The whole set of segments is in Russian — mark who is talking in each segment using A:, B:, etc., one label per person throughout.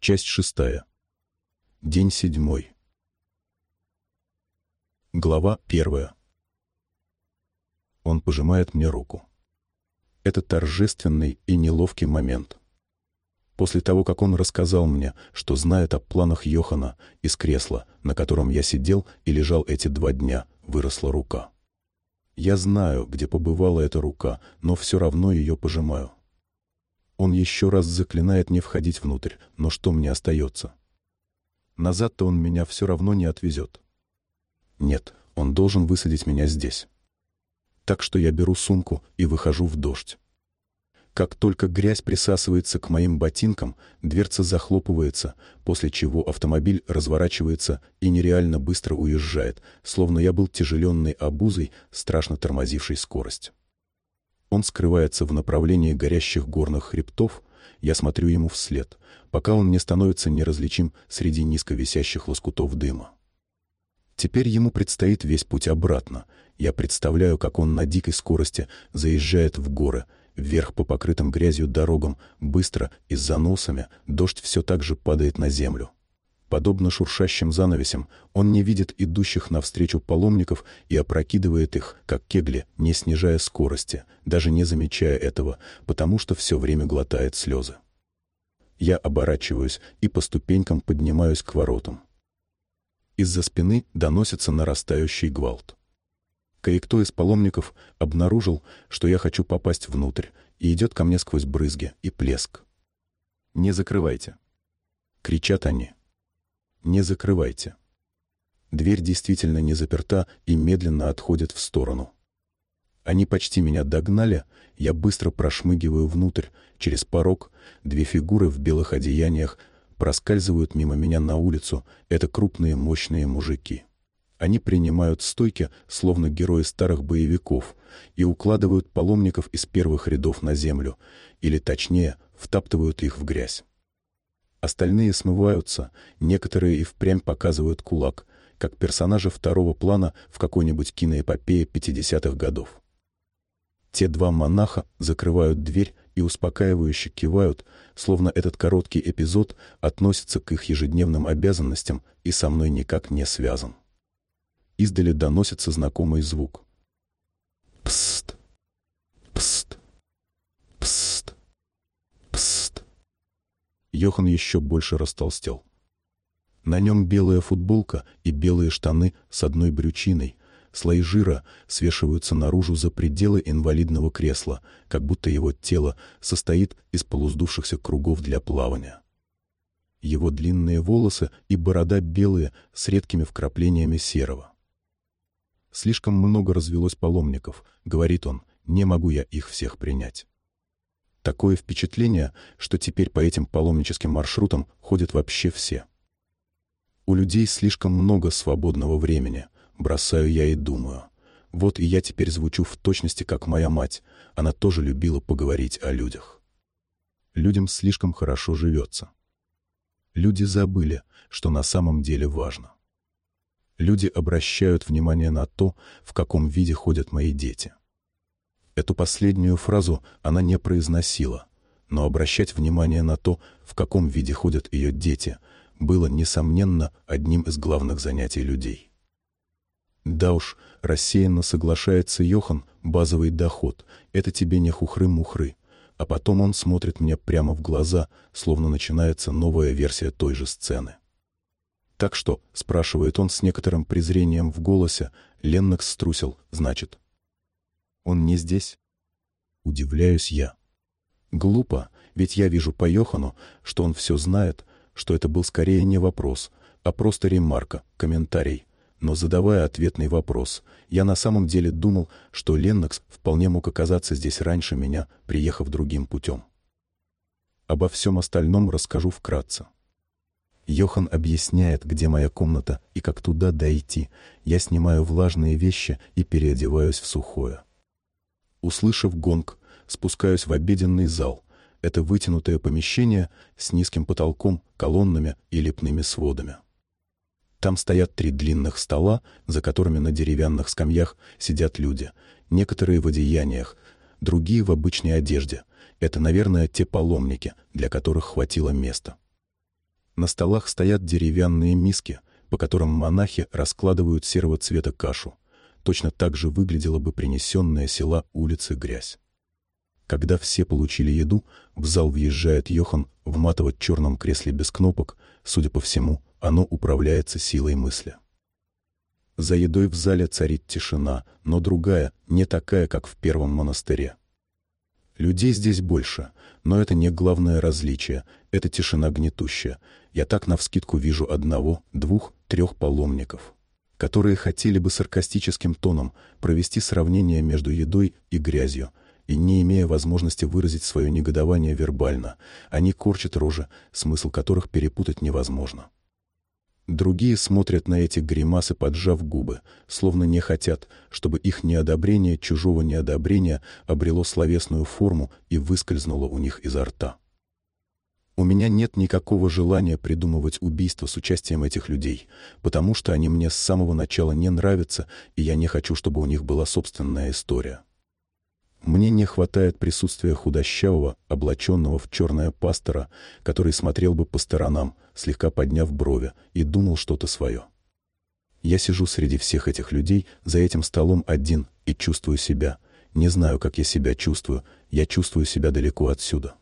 A: Часть шестая. День седьмой. Глава первая. Он пожимает мне руку. Это торжественный и неловкий момент. После того, как он рассказал мне, что знает о планах Йохана, из кресла, на котором я сидел и лежал эти два дня, выросла рука. Я знаю, где побывала эта рука, но все равно ее пожимаю. Он еще раз заклинает не входить внутрь, но что мне остается? Назад-то он меня все равно не отвезет. Нет, он должен высадить меня здесь. Так что я беру сумку и выхожу в дождь. Как только грязь присасывается к моим ботинкам, дверца захлопывается, после чего автомобиль разворачивается и нереально быстро уезжает, словно я был тяжеленной обузой, страшно тормозившей скорость. Он скрывается в направлении горящих горных хребтов, я смотрю ему вслед, пока он не становится неразличим среди низко висящих лоскутов дыма. Теперь ему предстоит весь путь обратно. Я представляю, как он на дикой скорости заезжает в горы, вверх по покрытым грязью дорогам, быстро и с заносами, дождь все так же падает на землю. Подобно шуршащим занавесям, он не видит идущих навстречу паломников и опрокидывает их, как кегли, не снижая скорости, даже не замечая этого, потому что все время глотает слезы. Я оборачиваюсь и по ступенькам поднимаюсь к воротам. Из-за спины доносится нарастающий гвалт. Кое-кто из паломников обнаружил, что я хочу попасть внутрь, и идет ко мне сквозь брызги и плеск. «Не закрывайте!» — кричат они. Не закрывайте. Дверь действительно не заперта и медленно отходит в сторону. Они почти меня догнали, я быстро прошмыгиваю внутрь, через порог, две фигуры в белых одеяниях проскальзывают мимо меня на улицу, это крупные мощные мужики. Они принимают стойки, словно герои старых боевиков, и укладывают паломников из первых рядов на землю, или точнее, втаптывают их в грязь. Остальные смываются, некоторые и впрямь показывают кулак, как персонажи второго плана в какой-нибудь киноэпопее 50-х годов. Те два монаха закрывают дверь и успокаивающе кивают, словно этот короткий эпизод относится к их ежедневным обязанностям и со мной никак не связан. Издали доносится знакомый звук. Пст! Пст! Пст! Йохан еще больше растолстел. На нем белая футболка и белые штаны с одной брючиной. Слои жира свешиваются наружу за пределы инвалидного кресла, как будто его тело состоит из полуздувшихся кругов для плавания. Его длинные волосы и борода белые с редкими вкраплениями серого. «Слишком много развелось паломников», — говорит он, — «не могу я их всех принять». Такое впечатление, что теперь по этим паломническим маршрутам ходят вообще все. У людей слишком много свободного времени, бросаю я и думаю. Вот и я теперь звучу в точности, как моя мать. Она тоже любила поговорить о людях. Людям слишком хорошо живется. Люди забыли, что на самом деле важно. Люди обращают внимание на то, в каком виде ходят мои дети. Эту последнюю фразу она не произносила, но обращать внимание на то, в каком виде ходят ее дети, было, несомненно, одним из главных занятий людей. Да уж, рассеянно соглашается Йохан, базовый доход, это тебе не хухры-мухры, а потом он смотрит мне прямо в глаза, словно начинается новая версия той же сцены. «Так что?» — спрашивает он с некоторым презрением в голосе. Леннокс струсил, значит. Он не здесь? Удивляюсь я. Глупо, ведь я вижу по Йохану, что он все знает, что это был скорее не вопрос, а просто ремарка, комментарий. Но задавая ответный вопрос, я на самом деле думал, что Леннокс вполне мог оказаться здесь раньше меня, приехав другим путем. Обо всем остальном расскажу вкратце. Йохан объясняет, где моя комната и как туда дойти. Я снимаю влажные вещи и переодеваюсь в сухое. Услышав гонг, спускаюсь в обеденный зал. Это вытянутое помещение с низким потолком, колоннами и лепными сводами. Там стоят три длинных стола, за которыми на деревянных скамьях сидят люди. Некоторые в одеяниях, другие в обычной одежде. Это, наверное, те паломники, для которых хватило места. На столах стоят деревянные миски, по которым монахи раскладывают серого цвета кашу. Точно так же выглядела бы принесенная села улицы грязь. Когда все получили еду, в зал въезжает Йохан в матово-черном кресле без кнопок. Судя по всему, оно управляется силой мысли. За едой в зале царит тишина, но другая, не такая, как в первом монастыре. Людей здесь больше, но это не главное различие, это тишина гнетущая. Я так навскидку вижу одного, двух, трех паломников, которые хотели бы саркастическим тоном провести сравнение между едой и грязью, и не имея возможности выразить свое негодование вербально, они корчат рожи, смысл которых перепутать невозможно. Другие смотрят на эти гримасы, поджав губы, словно не хотят, чтобы их неодобрение чужого неодобрения обрело словесную форму и выскользнуло у них изо рта. У меня нет никакого желания придумывать убийство с участием этих людей, потому что они мне с самого начала не нравятся, и я не хочу, чтобы у них была собственная история. Мне не хватает присутствия худощавого, облаченного в черное пастора, который смотрел бы по сторонам, слегка подняв брови, и думал что-то свое. Я сижу среди всех этих людей за этим столом один и чувствую себя. Не знаю, как я себя чувствую, я чувствую себя далеко отсюда.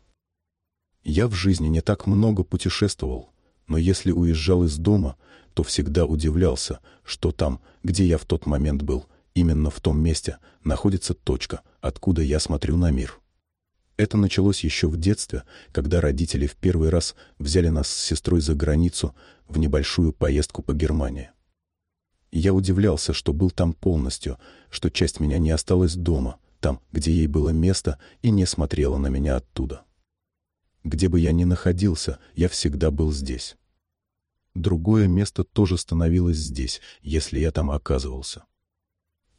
A: Я в жизни не так много путешествовал, но если уезжал из дома, то всегда удивлялся, что там, где я в тот момент был, именно в том месте находится точка, откуда я смотрю на мир. Это началось еще в детстве, когда родители в первый раз взяли нас с сестрой за границу в небольшую поездку по Германии. Я удивлялся, что был там полностью, что часть меня не осталась дома, там, где ей было место, и не смотрела на меня оттуда. Где бы я ни находился, я всегда был здесь. Другое место тоже становилось здесь, если я там оказывался.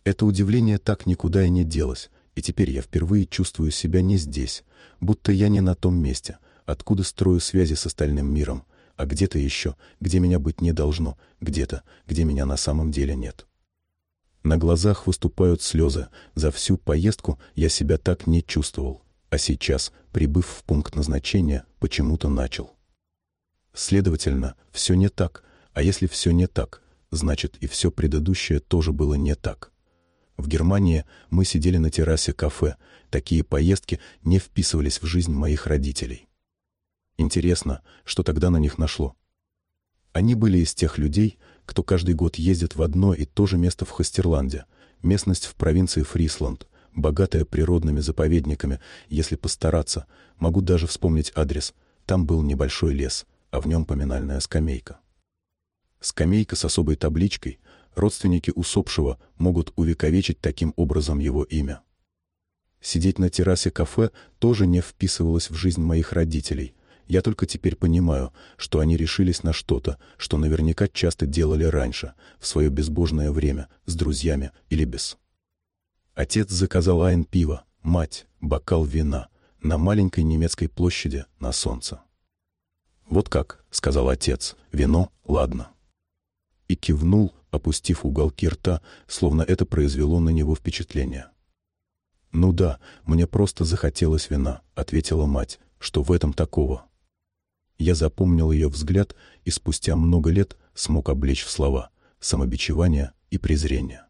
A: Это удивление так никуда и не делось, и теперь я впервые чувствую себя не здесь, будто я не на том месте, откуда строю связи с остальным миром, а где-то еще, где меня быть не должно, где-то, где меня на самом деле нет. На глазах выступают слезы. За всю поездку я себя так не чувствовал, а сейчас, прибыв в пункт назначения, почему-то начал. Следовательно, все не так, а если все не так, значит и все предыдущее тоже было не так. В Германии мы сидели на террасе кафе. Такие поездки не вписывались в жизнь моих родителей. Интересно, что тогда на них нашло. Они были из тех людей, кто каждый год ездит в одно и то же место в Хастерланде, местность в провинции Фрисланд, богатая природными заповедниками, если постараться, могу даже вспомнить адрес. Там был небольшой лес, а в нем поминальная скамейка. Скамейка с особой табличкой, родственники усопшего могут увековечить таким образом его имя. Сидеть на террасе кафе тоже не вписывалось в жизнь моих родителей. Я только теперь понимаю, что они решились на что-то, что наверняка часто делали раньше, в свое безбожное время, с друзьями или без. Отец заказал айн пива, мать — бокал вина, на маленькой немецкой площади на солнце. «Вот как», — сказал отец, — «вино, ладно». И кивнул, опустив уголки рта, словно это произвело на него впечатление. «Ну да, мне просто захотелось вина», — ответила мать. «Что в этом такого?» Я запомнил ее взгляд и спустя много лет смог облечь в слова самобичевание и презрение.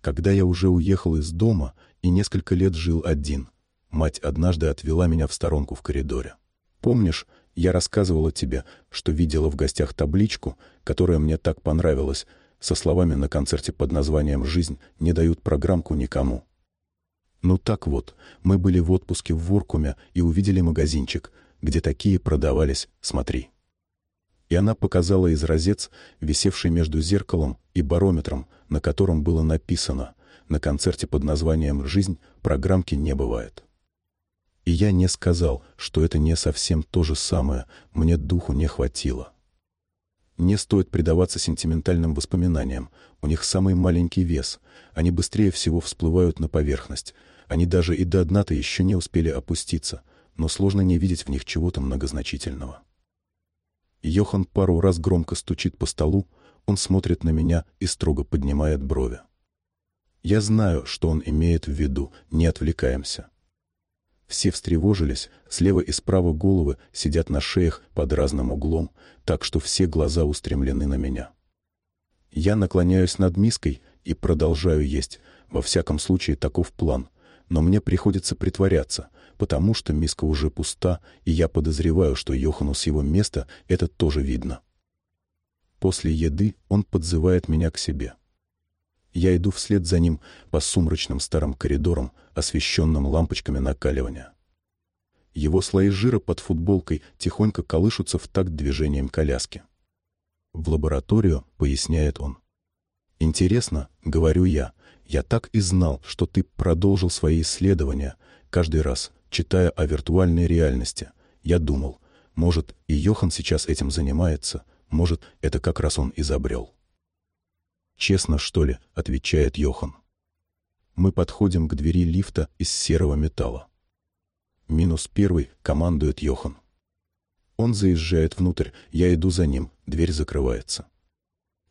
A: Когда я уже уехал из дома и несколько лет жил один, мать однажды отвела меня в сторонку в коридоре. «Помнишь, я рассказывала тебе, что видела в гостях табличку, которая мне так понравилась, со словами на концерте под названием «Жизнь не дают программку никому». Ну так вот, мы были в отпуске в Воркуме и увидели магазинчик, где такие продавались, смотри. И она показала изразец, висевший между зеркалом и барометром, на котором было написано «На концерте под названием «Жизнь» программки не бывает». И я не сказал, что это не совсем то же самое, мне духу не хватило. Не стоит предаваться сентиментальным воспоминаниям, у них самый маленький вес, они быстрее всего всплывают на поверхность, они даже и до дна-то еще не успели опуститься, но сложно не видеть в них чего-то многозначительного. Йохан пару раз громко стучит по столу, он смотрит на меня и строго поднимает брови. Я знаю, что он имеет в виду, не отвлекаемся. Все встревожились, слева и справа головы сидят на шеях под разным углом, так что все глаза устремлены на меня. Я наклоняюсь над миской и продолжаю есть, во всяком случае таков план, но мне приходится притворяться, потому что миска уже пуста, и я подозреваю, что Йохану с его места это тоже видно. После еды он подзывает меня к себе. Я иду вслед за ним по сумрачным старым коридорам, освещенным лампочками накаливания. Его слои жира под футболкой тихонько колышутся в такт движением коляски. В лабораторию, поясняет он. Интересно, говорю я, я так и знал, что ты продолжил свои исследования, каждый раз, читая о виртуальной реальности. Я думал, может, и Йохан сейчас этим занимается, может, это как раз он изобрел. «Честно, что ли?» — отвечает Йохан. Мы подходим к двери лифта из серого металла. Минус первый командует Йохан. Он заезжает внутрь, я иду за ним, дверь закрывается.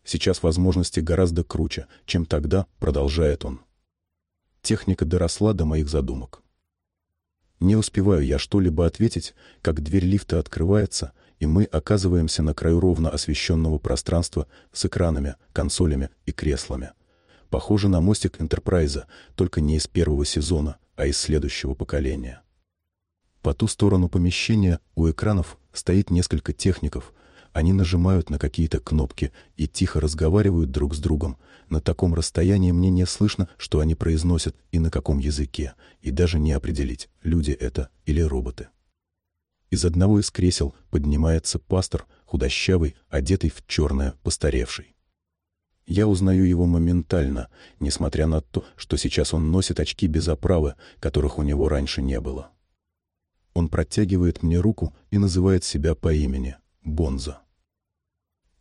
A: Сейчас возможности гораздо круче, чем тогда, продолжает он. Техника доросла до моих задумок. Не успеваю я что-либо ответить, как дверь лифта открывается, и мы оказываемся на краю ровно освещенного пространства с экранами, консолями и креслами. Похоже на мостик Энтерпрайза, только не из первого сезона, а из следующего поколения. По ту сторону помещения у экранов стоит несколько техников. Они нажимают на какие-то кнопки и тихо разговаривают друг с другом. На таком расстоянии мне не слышно, что они произносят и на каком языке, и даже не определить, люди это или роботы. Из одного из кресел поднимается пастор, худощавый, одетый в черное, постаревший. Я узнаю его моментально, несмотря на то, что сейчас он носит очки без оправы, которых у него раньше не было. Он протягивает мне руку и называет себя по имени — Бонза.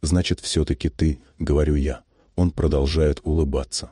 A: «Значит, все-таки ты», — говорю я. Он продолжает улыбаться.